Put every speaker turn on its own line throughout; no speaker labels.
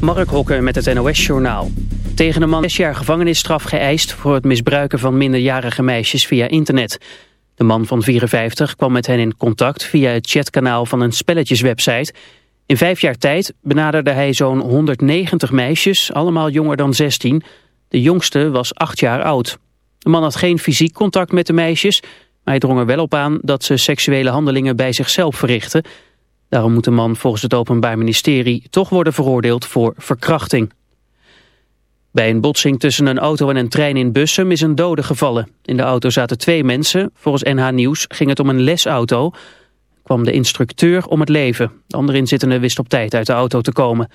Mark Hokker met het NOS-journaal. Tegen een man zes jaar gevangenisstraf geëist... voor het misbruiken van minderjarige meisjes via internet. De man van 54 kwam met hen in contact... via het chatkanaal van een spelletjeswebsite. In vijf jaar tijd benaderde hij zo'n 190 meisjes... allemaal jonger dan 16. De jongste was acht jaar oud. De man had geen fysiek contact met de meisjes... maar hij drong er wel op aan dat ze seksuele handelingen bij zichzelf verrichten... Daarom moet de man volgens het Openbaar Ministerie toch worden veroordeeld voor verkrachting. Bij een botsing tussen een auto en een trein in Bussum is een dode gevallen. In de auto zaten twee mensen. Volgens NH Nieuws ging het om een lesauto. Kwam de instructeur om het leven. De andere inzittende wist op tijd uit de auto te komen.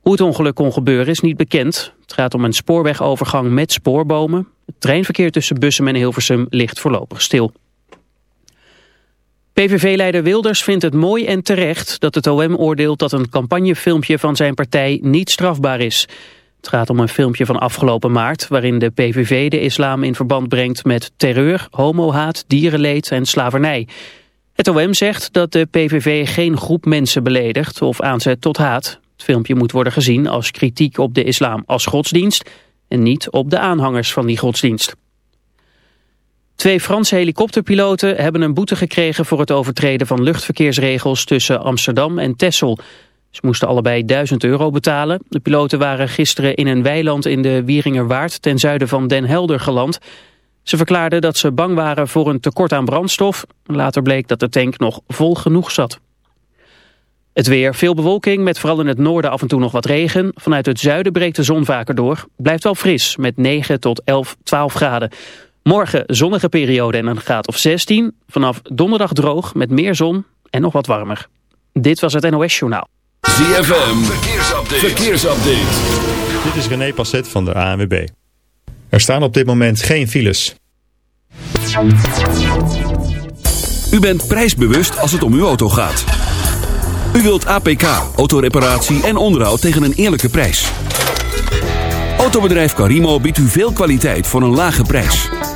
Hoe het ongeluk kon gebeuren is niet bekend. Het gaat om een spoorwegovergang met spoorbomen. Het treinverkeer tussen Bussum en Hilversum ligt voorlopig stil. PVV-leider Wilders vindt het mooi en terecht dat het OM oordeelt dat een campagnefilmpje van zijn partij niet strafbaar is. Het gaat om een filmpje van afgelopen maart waarin de PVV de islam in verband brengt met terreur, homohaat, dierenleed en slavernij. Het OM zegt dat de PVV geen groep mensen beledigt of aanzet tot haat. Het filmpje moet worden gezien als kritiek op de islam als godsdienst en niet op de aanhangers van die godsdienst. Twee Franse helikopterpiloten hebben een boete gekregen voor het overtreden van luchtverkeersregels tussen Amsterdam en Texel. Ze moesten allebei 1000 euro betalen. De piloten waren gisteren in een weiland in de Wieringerwaard ten zuiden van Den Helder geland. Ze verklaarden dat ze bang waren voor een tekort aan brandstof. Later bleek dat de tank nog vol genoeg zat. Het weer, veel bewolking met vooral in het noorden af en toe nog wat regen. Vanuit het zuiden breekt de zon vaker door. Blijft wel fris met 9 tot 11, 12 graden. Morgen zonnige periode en een graad of 16. Vanaf donderdag droog met meer zon en nog wat warmer. Dit was het NOS Journaal.
ZFM, verkeersupdate. verkeersupdate.
Dit is René Passet van de ANWB. Er staan op dit moment geen files.
U bent prijsbewust als het om uw auto gaat. U wilt APK, autoreparatie en onderhoud tegen een eerlijke prijs. Autobedrijf Carimo biedt u veel kwaliteit voor een lage prijs.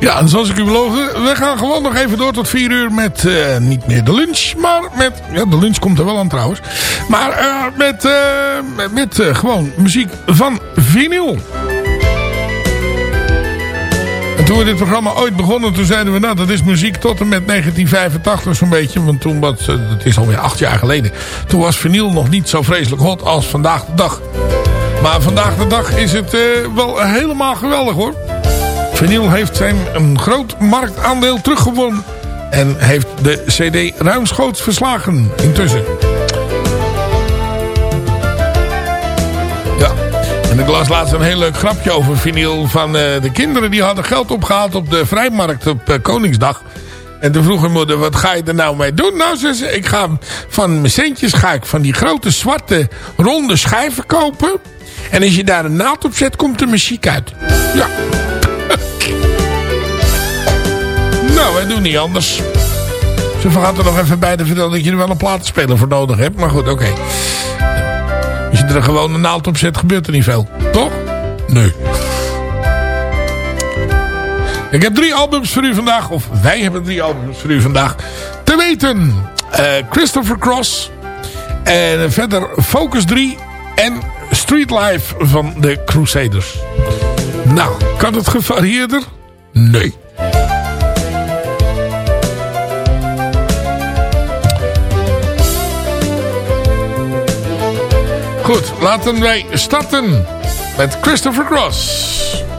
Ja, en zoals ik u beloofde, we gaan gewoon nog even door tot 4 uur met eh, niet meer de lunch, maar met, ja de lunch komt er wel aan trouwens, maar eh, met, eh, met, gewoon muziek van vinyl. En toen we dit programma ooit begonnen, toen zeiden we nou dat is muziek tot en met 1985 zo'n beetje, want toen was, dat is alweer acht jaar geleden, toen was vinyl nog niet zo vreselijk hot als vandaag de dag. Maar vandaag de dag is het wel helemaal geweldig hoor. Vinyl heeft zijn een groot marktaandeel teruggewonnen. En heeft de cd ruimschoots verslagen intussen. Ja, en ik las laatst een heel leuk grapje over vinyl. Van eh, de kinderen die hadden geld opgehaald op de vrijmarkt op eh, Koningsdag. En toen vroeg mijn moeder, wat ga je er nou mee doen? Nou, ze zei, ik ga van mijn centjes ga ik van die grote zwarte ronde schijven kopen. En als je daar een naald op zet, komt er muziek uit. Ja. Nou, wij doen niet anders. Ze vergat er nog even bij te vertellen dat je er wel een platenspeler voor nodig hebt. Maar goed, oké.
je er een naald op zet, gebeurt er niet veel. Toch? Nee. Ik heb drie albums voor u vandaag. Of wij hebben drie albums voor u vandaag. Te weten eh, Christopher Cross. En verder Focus 3 en Street Life van de Crusaders. Nou, kan het gevarieerder? Nee. Goed, laten wij starten met Christopher Cross.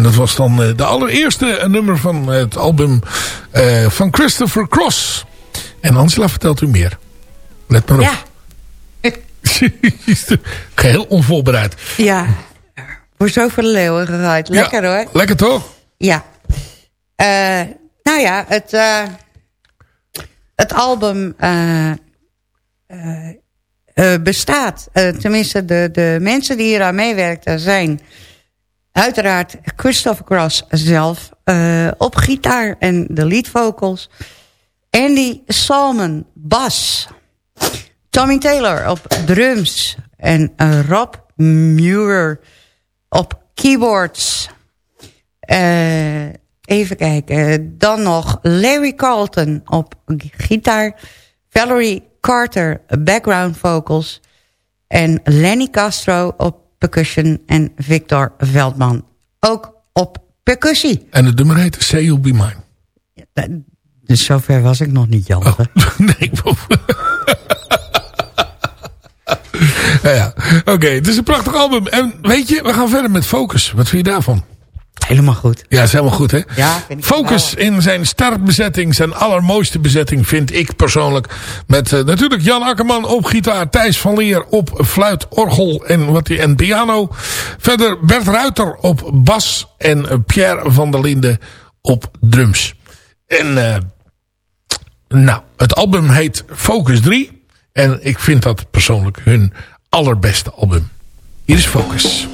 En dat was dan eh, de allereerste eh, nummer van het album eh, van Christopher Cross. En Angela vertelt u meer. Let maar op.
Ja,
Geheel onvoorbereid.
ja. Voor zoveel leeuwen geraaid. Lekker
Ja,
hoor.
Lekker toch?
Ja. Nou ja, het, het album bestaat. Tenminste, de, de mensen die hier aan meewerkten zijn... uiteraard Christopher Cross zelf eh, op gitaar en de lead vocals. Andy Salmon, bas. Tommy Taylor op drums. En eh, Rob Muir op keyboards. Eh, even kijken. Dan nog Larry Carlton op gitaar. Valerie Carter background vocals. En Lenny Castro op percussion. En Victor Veldman ook op percussie.
En het nummer heet Say You'll Be Mine.
Eh, Dus zover was ik nog niet, Jan.
Oh, nee. ja, ja. Oké, het is een prachtig album. En weet je, we gaan verder met Focus. Wat vind je daarvan?
Helemaal goed.
Ja, is helemaal goed, hè?
Ja, vind ik
Focus in zijn startbezetting, zijn allermooiste bezetting, vind ik persoonlijk. Met eh, natuurlijk Jan Akkerman op gitaar, Thijs van Leer op fluit, orgel en, wat en piano. Verder Bert Ruiter op bas en eh, Pierre van der Linden op drums. En eh, nou, het album heet Focus 3. En ik vind dat persoonlijk hun allerbeste album.
Hier is Focus.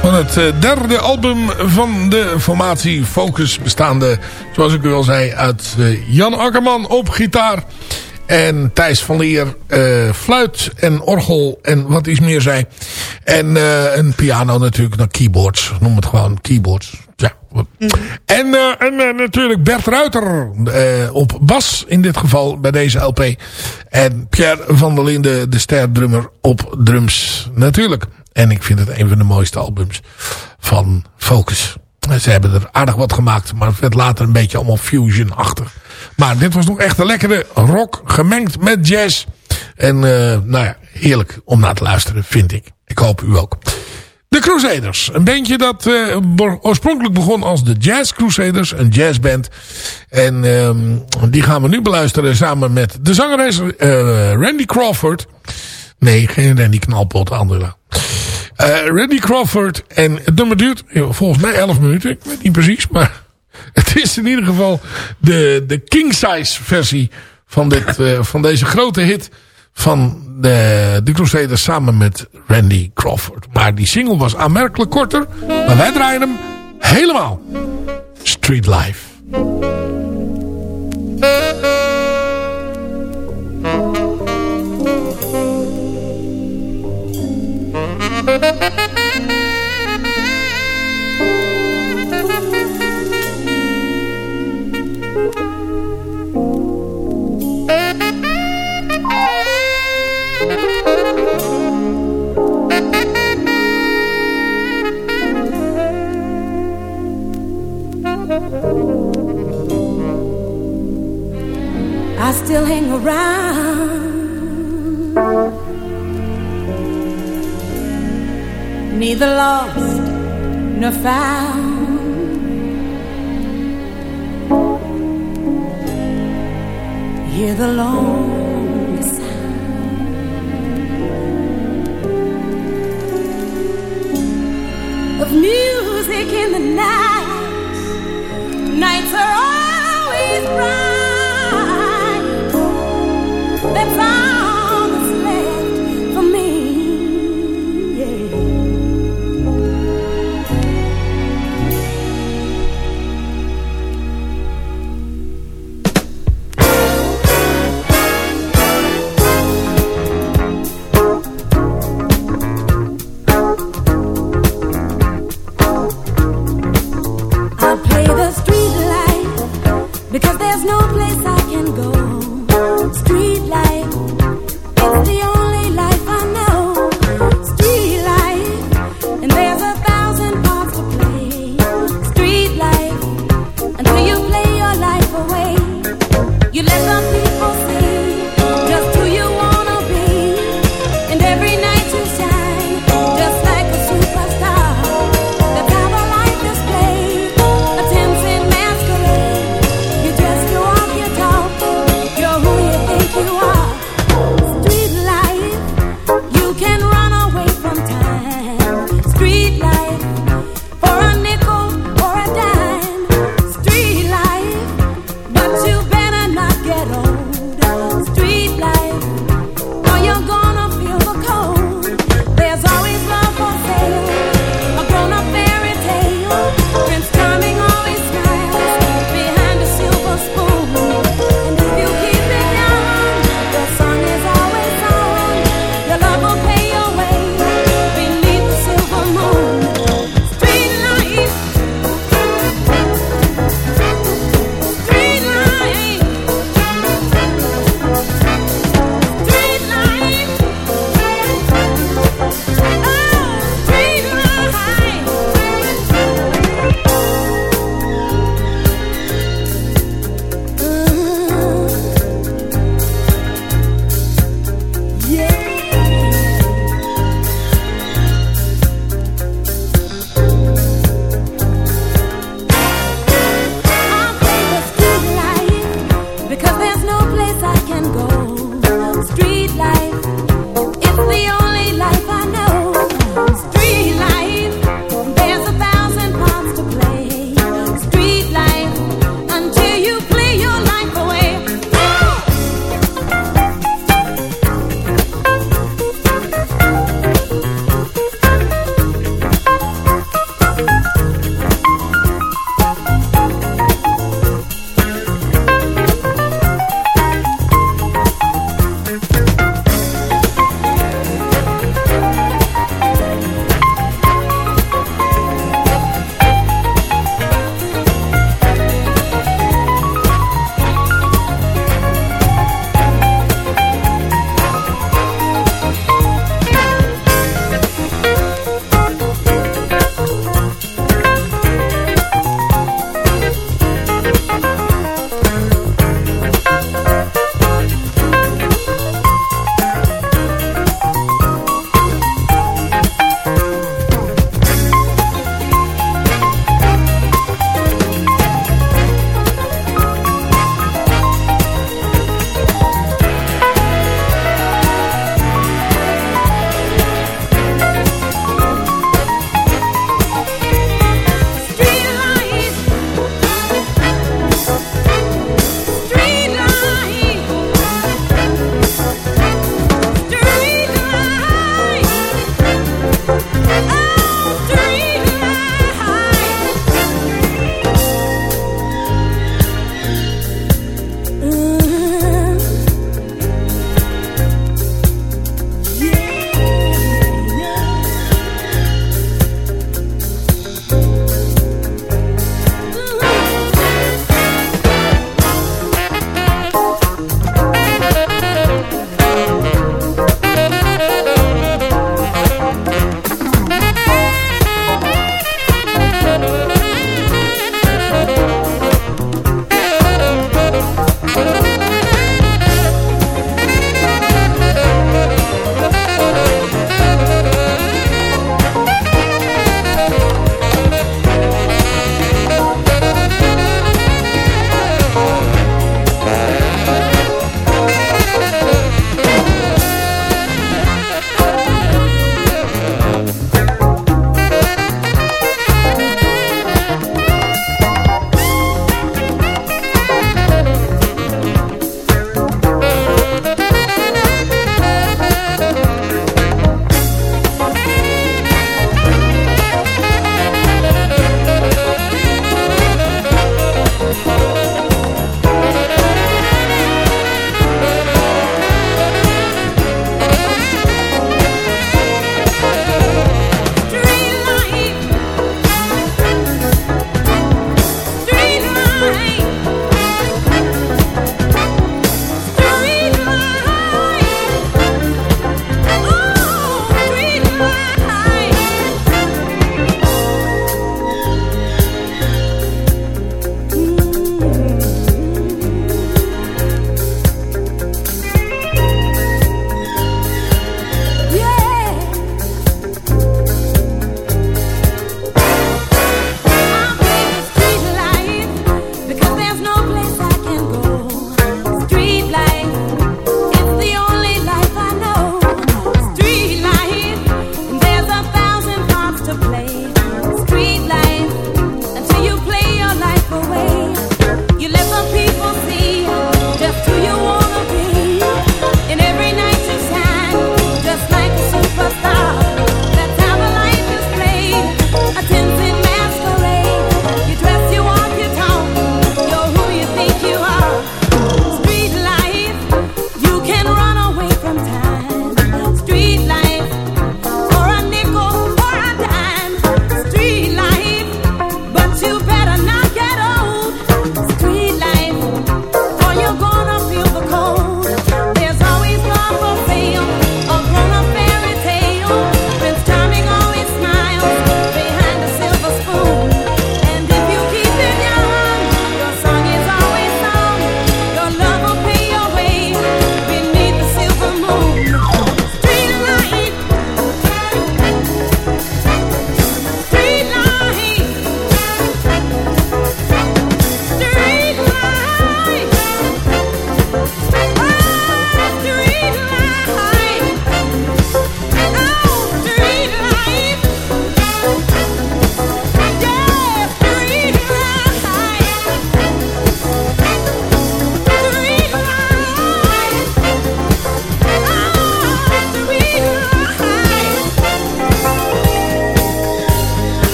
Van het eh, derde album van de formatie Focus. Bestaande, zoals ik u al zei, uit eh, Jan Akkerman op gitaar. En Thijs van Leer, eh, fluit en orgel en wat iets meer zei. En een piano natuurlijk, nou, keyboards. Noem het gewoon keyboards. Ja. En, eh, en eh, natuurlijk Bert Ruiter eh, op bas in dit geval bij deze LP. En Pierre van der Linde, de ster-drummer op drums natuurlijk. En ik vind het een van de mooiste albums van Focus. Ze hebben er aardig wat gemaakt, maar het werd later een beetje allemaal fusion-achtig. Maar dit was nog echt een lekkere rock gemengd met jazz. En nou ja, heerlijk om naar te luisteren, vind ik. Ik hoop u ook. De Crusaders. Een bandje dat eh, oorspronkelijk begon als de Jazz Crusaders. Een jazzband. En ehm, die gaan we nu beluisteren samen met de zangeres eh, Randy Crawford. Nee, geen Randy Knalpot, Angela. Eh Randy Crawford. En het nummer duurt volgens mij 11 minuten. Ik weet niet precies, maar het is in ieder geval de, de king size versie van, dit, van deze grote hit van de, de Crusaders samen met Randy Crawford. Maar die single was aanmerkelijk korter, maar wij draaien hem helemaal. Street Life.
I still hang around. Neither lost nor found. Hear the lonely sound of music in the night. Nights are always bright.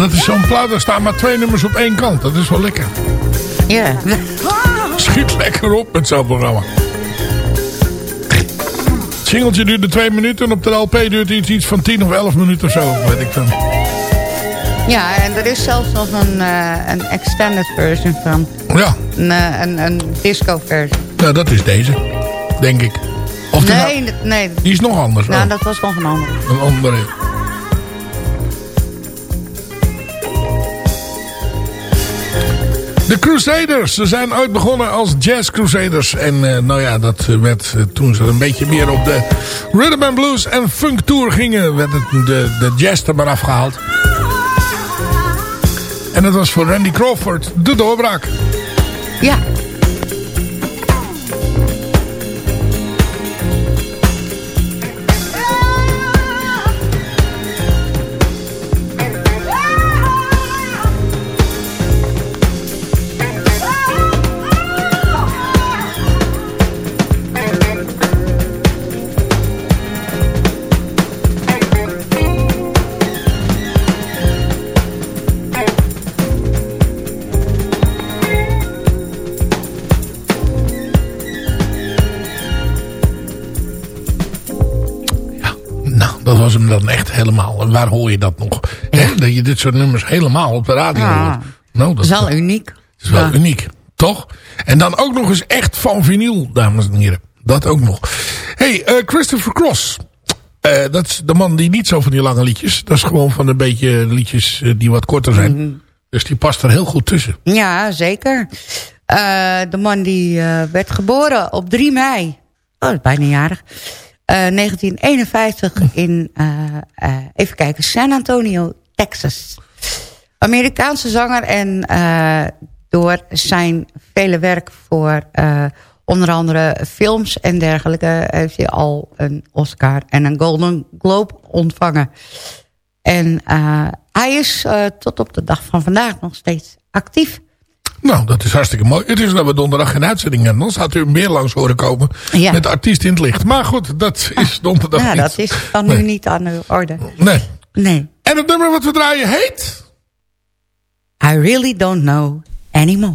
Dat is zo'n plaat. Er staan maar twee nummers op één kant. Dat is wel lekker.
Ja.
Schiet lekker op met zo'n programma. Het singeltje duurde twee minuten. En op de LP duurt iets, iets van 10 of 11 minuten of zo. Weet ik dan.
ja, en er is zelfs nog een, eh, een extended version van.
Ja,
Een, eh, een, een disco versie.
nou, dat is deze. Denk ik. Of die,
Nee,
nou-
nee.
die is nog anders.
Nou,
oh,
dat was nog een andere.
Een andere. De Crusaders. Ze zijn ooit begonnen als Jazz Crusaders. En eh, nou ja, dat werd eh, toen ze een beetje meer op de rhythm and blues en funk tour gingen. Werd het de, de jazz er maar afgehaald. En dat was voor Randy Crawford de doorbraak.
Ja,
was hem dan echt helemaal. En waar hoor je dat nog? Dat je dit soort nummers helemaal op de radio
Ja.
hoort. Nou,
Dat is wel uniek.
Het is wel
Ja.
uniek, toch? En dan ook nog eens echt van vinyl, dames en heren. Dat ook nog. hey, eh, Christopher Cross. Eh, dat is de man die niet zo van die lange liedjes. Dat is gewoon van een beetje liedjes eh, die wat korter zijn.
Mhm.
Dus die past er heel goed tussen.
Ja, zeker. De man die werd geboren op 3 mei. Oh, dat is bijna jarig. Eh, 1951 in, eh, eh, even kijken, San Antonio, Texas. Amerikaanse zanger en eh, door zijn vele werk voor eh, onder andere films en dergelijke... heeft hij al een Oscar en een Golden Globe ontvangen. En eh, hij is eh, tot op de dag van vandaag nog steeds actief.
Nou, dat is hartstikke mooi. Het is dat we donderdag geen uitzending hebben. Anders had u meer langs horen komen.
Ja.
Met de artiest in het licht. Maar goed, dat is donderdag
ja,
niet.
dat is dan
Nee.
nu niet aan de orde.
Nee.
Nee.
En het nummer wat we draaien heet...
I really don't know anymore.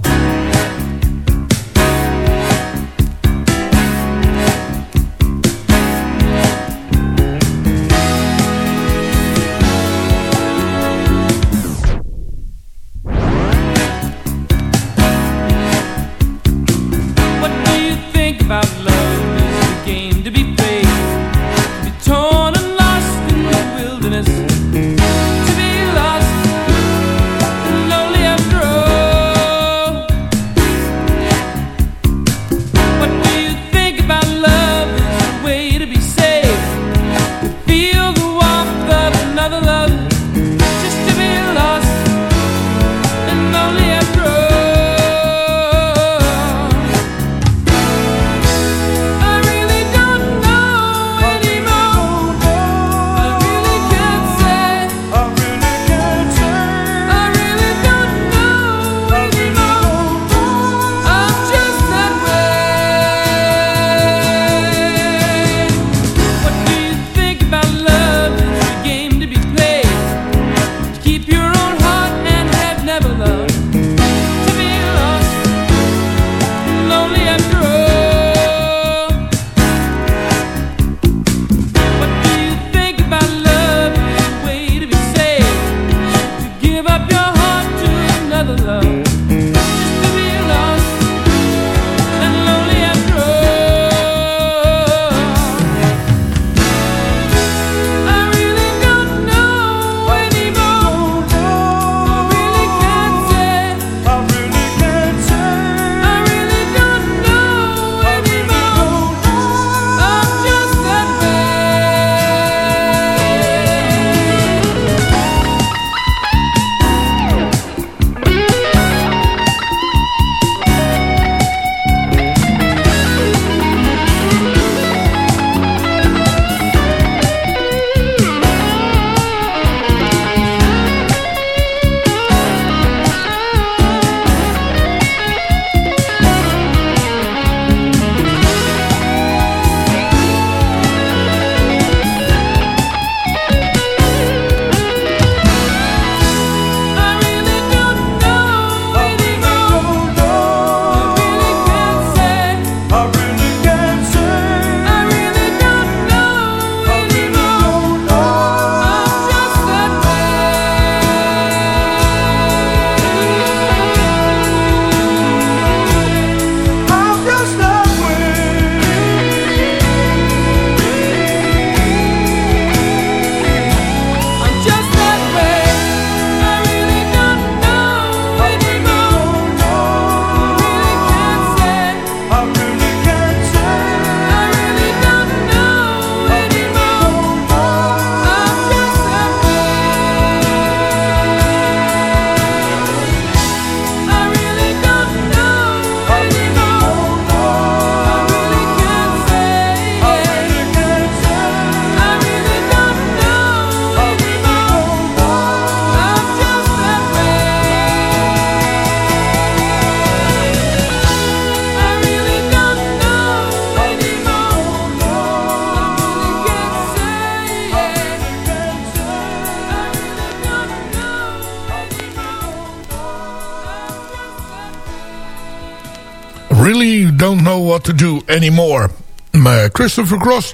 Don't know what to do anymore. Maar Christopher Cross.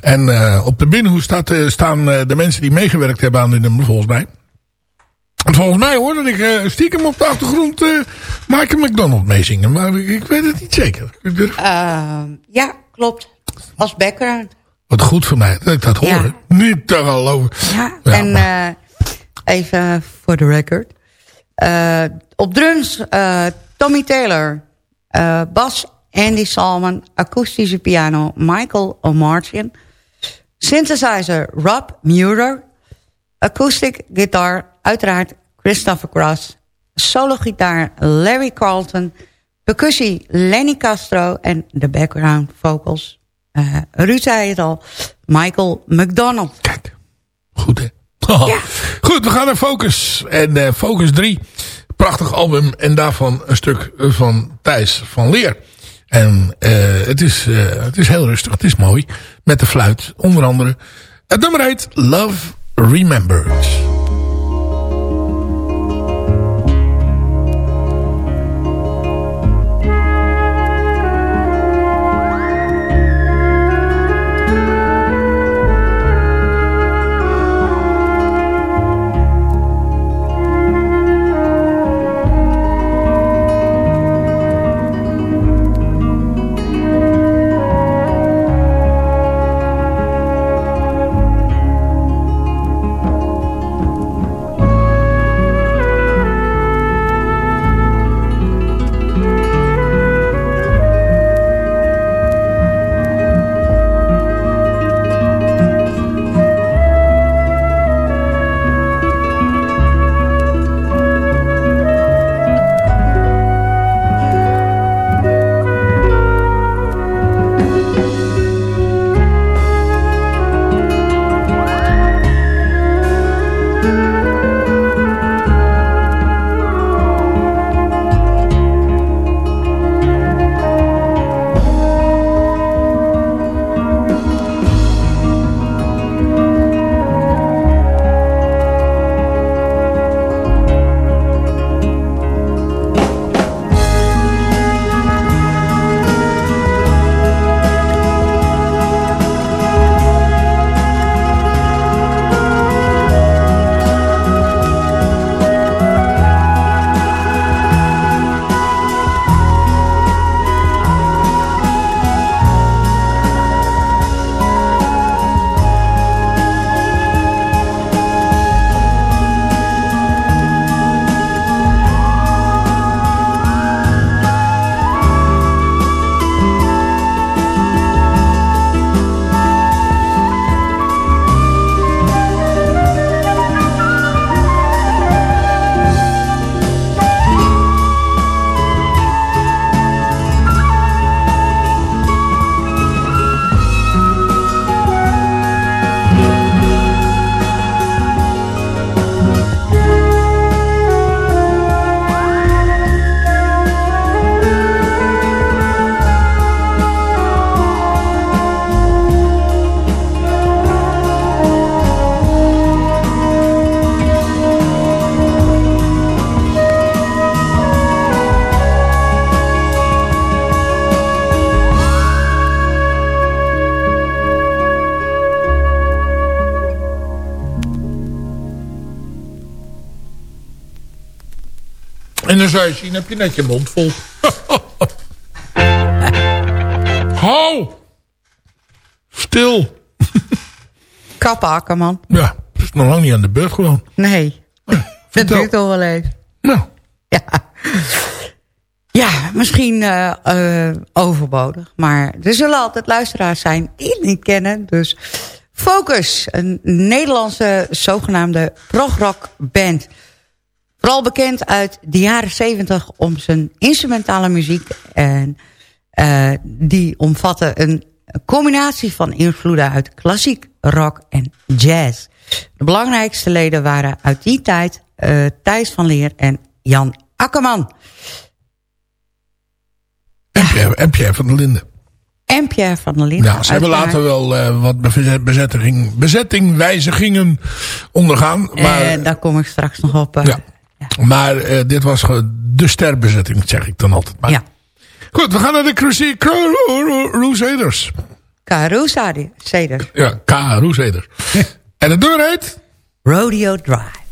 En eh, op de binnenhoes staat, eh, staan eh, de mensen die meegewerkt hebben aan dit nummer, volgens mij. En volgens mij hoorde ik eh, stiekem op de achtergrond eh Michael McDonald meezingen. Maar ik, ik weet het niet zeker. Ik durf-
Eh, ja, klopt. Als background.
Wat goed voor mij dat ik dat hoor.
Ja.
Niet te geloven.
Ja,
Ja,
en
maar-
eh, even voor de record. Eh, op drums eh, Tommy Taylor. Eh, bas Andy Salmon. Akoestische piano Michael O'Martian. Synthesizer Rob Muir. Acoustic guitar uiteraard Christopher Cross. Solo gitaar Larry Carlton. Percussie Lenny Castro. En de background vocals. eh Ruud zei het al. Michael McDonald.
Kijk, goed hè. Goed, we gaan naar Focus. En eh, Focus 3, prachtig album. En daarvan een stuk van Thijs van Leer. En eh, het, is, eh, het is heel rustig, het is mooi. Met de fluit, onder andere. Het nummer heet Love Remembered. Dan zou je zien, heb je net je mond vol. Hou! Stil!
Kappen, Akkerman.
Ja, het is nog lang niet aan de beurt gewoon.
Nee. Dat
vertel.
duurt toch wel even.
Nou,
Ja, ja misschien eh, eh, overbodig. Maar er zullen altijd luisteraars zijn die het niet kennen. Dus Focus, een Nederlandse zogenaamde progrock band. Vooral bekend uit de jaren 70 om zijn instrumentale muziek. En eh, die omvatten een combinatie van invloeden uit klassiek, rock en jazz. De belangrijkste leden waren uit die tijd eh, Thijs van Leer en Jan Akkerman.
en Pierre, en Pierre van der Linden.
En Pierre van der Linden.
Ja, ze hebben later wel eh, wat bezet- bezetting, bezettingwijzigingen ondergaan. Maar,
daar kom ik straks nog op. eh,
ja. maar eh, dit was de sterbezetting, zeg ik dan altijd maar.
ja.
Goed, we gaan naar de Crusaders.
Carusa, Cedar.
Ja, Crusaders. en de deur heet...
Rodeo Drive.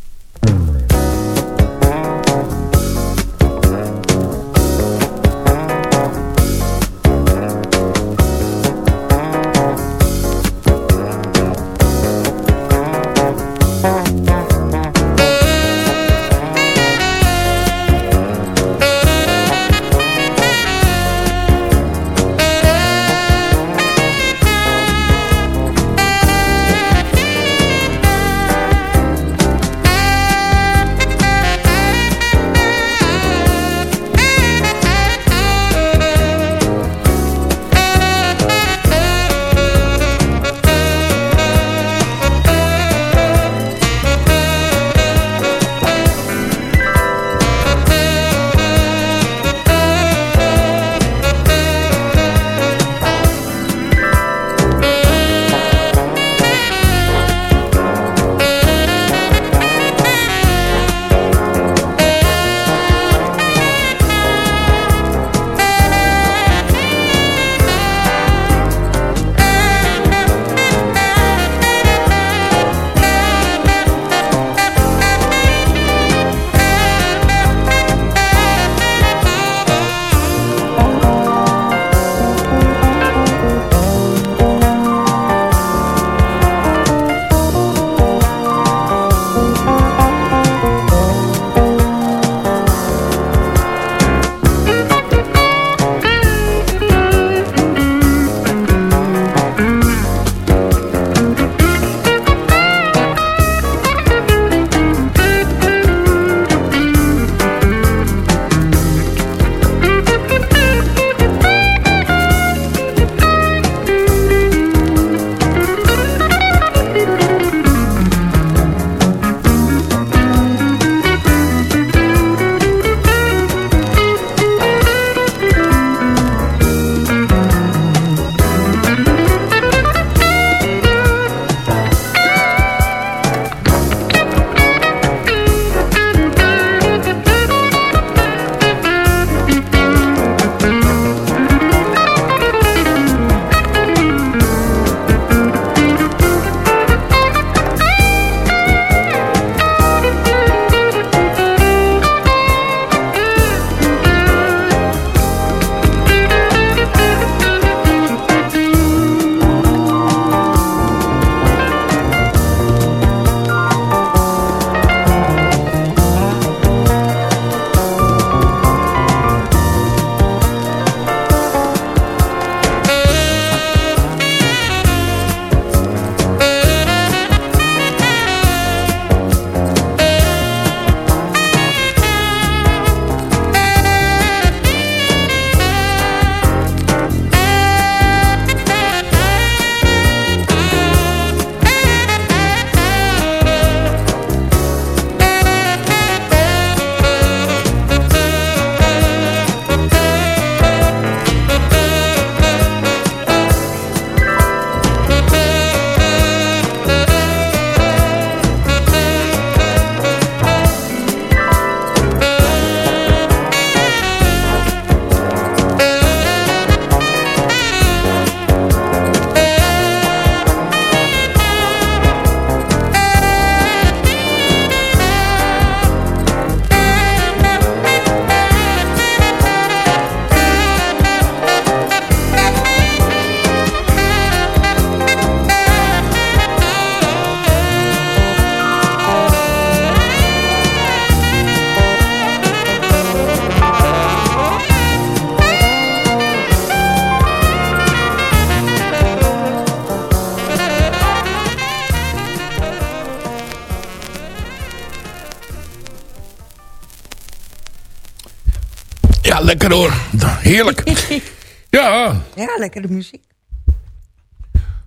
Lekker hoor. Heerlijk. Ja,
Ja, lekkere muziek.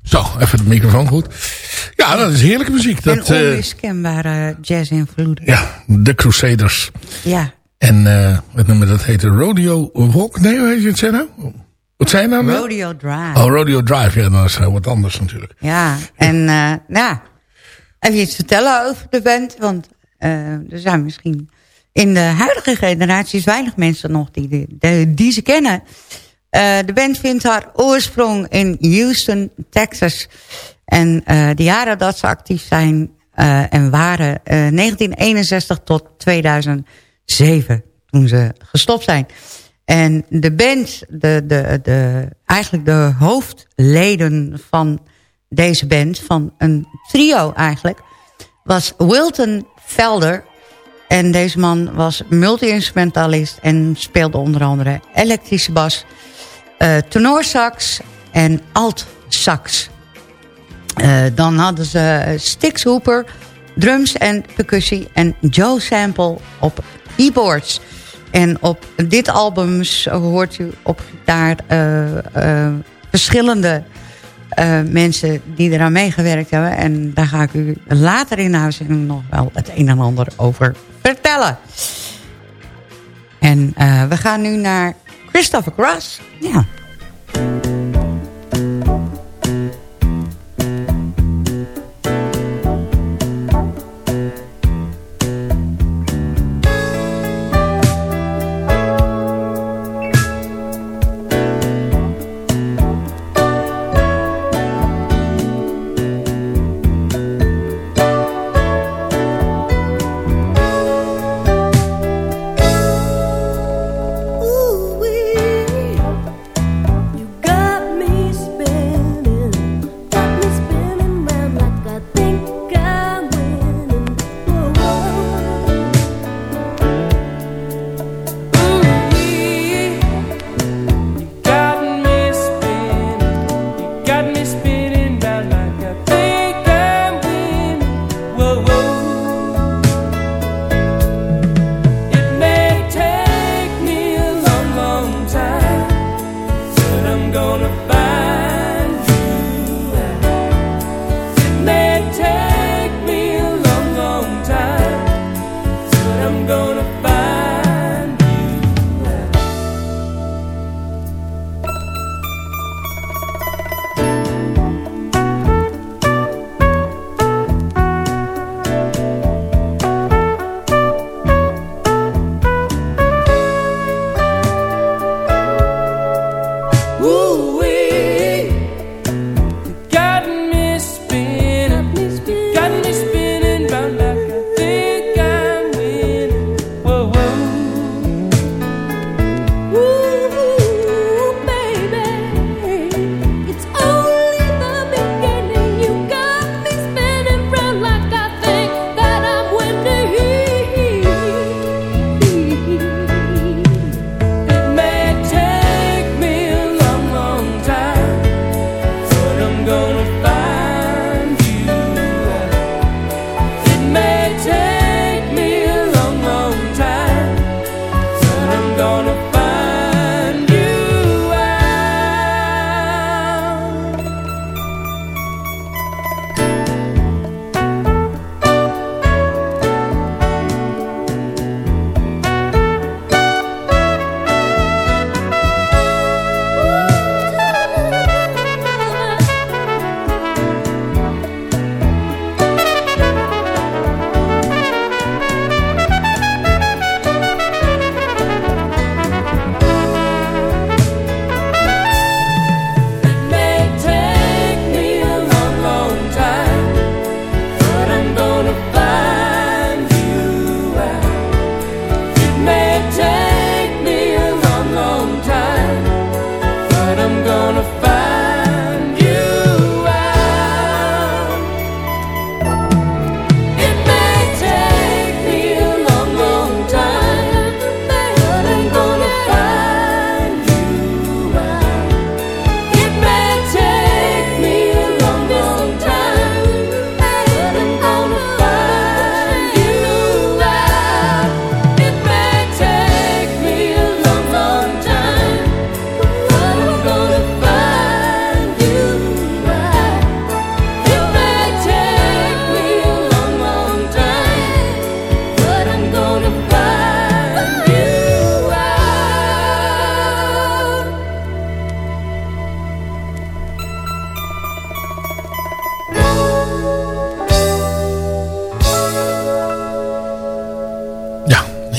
zo, even de microfoon goed. Ja, dat is heerlijke muziek.
en
Dat, eh,
onmiskenbare jazz-invloeden.
ja, de Crusaders.
Ja.
En eh wat nummer dat heette Rodeo Walk. Nee, hoe heet je het nou? Wat zei je nou?
Rodeo Drive.
Oh, Rodeo Drive. Ja, dat is heel wat anders natuurlijk.
Ja, en eh nou, even iets vertellen over de band. Want eh, er zijn misschien in de huidige generatie is weinig mensen nog die, die, die, ze kennen. Eh, de band vindt haar oorsprong in Houston, Texas. En eh, de jaren dat ze actief zijn eh, en waren 1961 tot 2007, toen ze gestopt zijn. En de band, de, de, de, eigenlijk de hoofdleden van deze band, van een trio eigenlijk, was Wilton Felder. En deze man was multi-instrumentalist en speelde onder andere elektrische bas, uh, tenorsax en alt-sax. Uh, dan hadden ze Stix Hooper, drums en percussie en Joe Sample op keyboards. En op dit album hoort u op gitaar uh, verschillende mensen die eraan meegewerkt hebben. En daar ga ik u later in de nog wel het een en ander over vertellen. En we gaan nu naar Christopher Cross. Ja.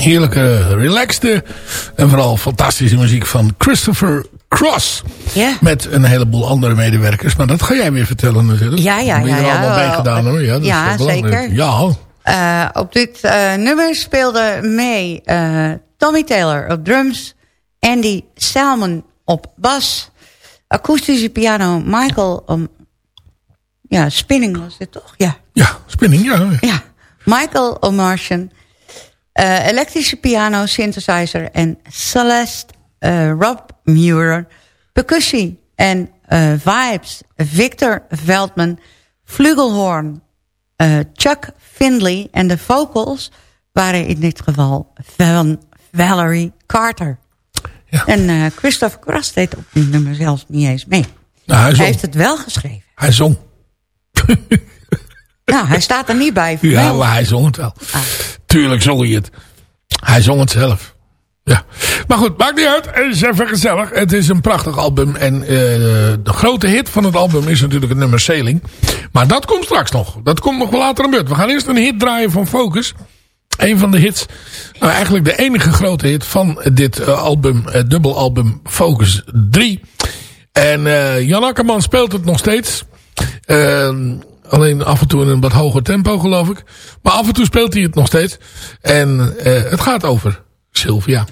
Heerlijke, relaxte en vooral fantastische muziek van Christopher Cross.
Ja.
Met een heleboel andere medewerkers. Maar dat ga jij weer vertellen natuurlijk.
Ja, ja, ja,
er
ja.
allemaal bij gedaan hoor. Ja, dat
Ja,
is
zeker.
Ja,
Eh, op dit eh, nummer speelde mee eh, Tommy Taylor op drums, Andy Salmon op bas, akoestische piano, Michael om ja, spinning was dit toch? Ja,
ja spinning, ja.
ja. Michael O'Martian, eh, elektrische piano, synthesizer en Celeste eh, Rob Muir, percussie en eh, vibes, Victor Veldman, flugelhorn, Chuck Findlay en de vocals waren in dit geval van Valerie Carter.
Ja.
En Christopher Cross deed op dit nummer zelfs niet eens mee.
Nou, hij
heeft het wel geschreven.
Hij zong.
Nou, hij staat er niet bij.
Ja, maar hij zong het wel.
Ah.
Tuurlijk zong hij het. Hij zong het zelf. Ja. Maar goed, maakt niet uit. Het is even gezellig. Het is een prachtig album. En eh, de grote hit van het album is natuurlijk het nummer Sailing. Maar dat komt straks nog. Dat komt nog wel later aan beurt. We gaan eerst een hit draaien van Focus. Een van de hits. Nou, eigenlijk de enige grote hit van dit eh, album. Uh, dubbelalbum Focus 3. En Jan Akkerman speelt het nog steeds. Ehm, alleen af en toe in een wat hoger tempo geloof ik. Maar af en toe speelt hij het nog steeds. En eh, het gaat over Sylvia.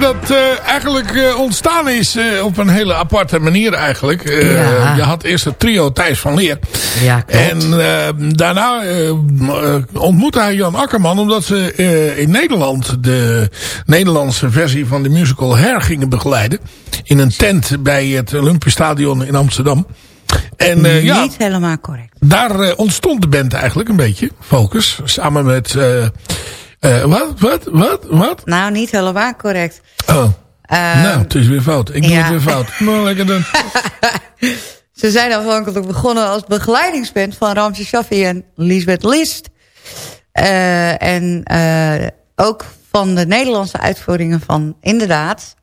Dat eh, eigenlijk eh, ontstaan is eh, op een hele aparte manier eigenlijk.
Ja.
Je had eerst het trio Thijs van Leer.
Ja, klopt.
En daarna ontmoette hij Jan Akkerman omdat ze in Nederland de Nederlandse versie van de musical Hair gingen begeleiden. In een tent bij het Olympisch Stadion in Amsterdam. En ja,
Niet helemaal correct.
daar ontstond de band eigenlijk een beetje. Focus. Samen met... eh, wat? Wat? Wat? Wat?
Nou, niet helemaal correct.
Oh.
Eh,
nou, het is weer fout. Ik doe
ja.
het weer fout. Nou, lekker dan.
Ze zijn aanvankelijk begonnen als begeleidingsband van Ramse Shaffi en Lisbeth List. Eh, en eh, ook van de Nederlandse uitvoeringen van inderdaad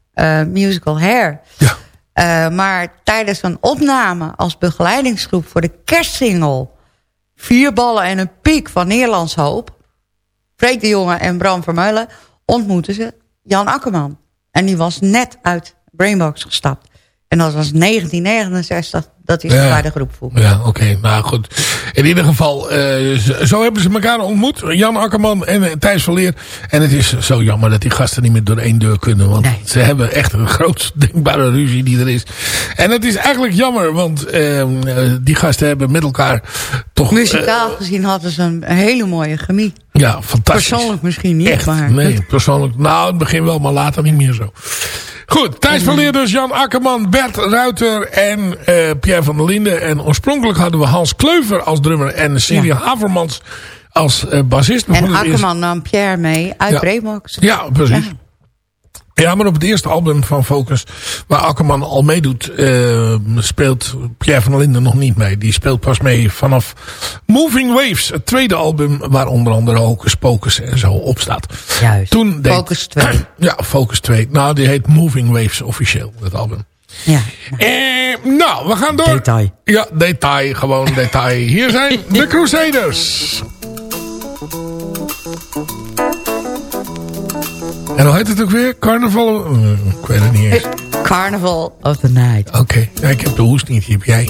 musical Hair.
Ja.
Maar tijdens een opname als begeleidingsgroep voor de kerstsingle... Vier ballen en een piek van Nederlands Hoop... Freek de Jonge en Bram Vermeulen ontmoetten ze Jan Akkerman. En die was net uit Brainbox gestapt. En dat was 1969 dat hij zich
Ja.
bij de groep voelde.
Ja, oké. Nou goed. In ieder geval, eh, zo- hebben ze elkaar ontmoet. Jan Akkerman en eh, Thijs van Leer. En het is zo jammer dat die gasten niet meer door één deur kunnen. Want
Nee.
ze hebben echt een grootst denkbare ruzie die er is. En het is eigenlijk jammer, want eh, eh, die gasten hebben met elkaar toch...
Muzikaal gezien hadden ze een hele mooie chemie.
Ja, fantastisch.
Persoonlijk misschien niet,
Echt,
maar...
nee, persoonlijk. Nou, in het begin wel, maar later niet meer zo. Goed, Thijs van Leer dus, Jan Akkerman, Bert Ruiter en eh, Pierre van der Linden. En oorspronkelijk hadden we Hans Kleuver als drummer en Cyril Havermans als eh, bassist.
En Akkerman nam Pierre mee uit
Ja. Ja, precies.
Ja.
Ja, maar op het eerste album van Focus, waar Akkerman al meedoet, eh, speelt Pierre van der Linden nog niet mee. Die speelt pas mee vanaf Moving Waves, het tweede album, waar onder andere Hocus Pocus en zo op staat.
Juist.
Toen deed,
Focus 2.
Ja, Focus 2. Nou, die heet Moving Waves officieel, dat album.
Ja.
Eh, nou, we gaan door.
Detail.
Ja, detail, gewoon detail. Hier zijn de Crusaders. En hoe heet het ook weer? Carnaval? Eh, ik weet het niet eens.
Carnival of the Night.
Oké, ja, ik heb de hoest niet, die heb jij.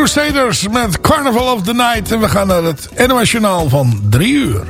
Crusaders met Carnival of the Night. En we gaan naar het Journaal van 3 uur.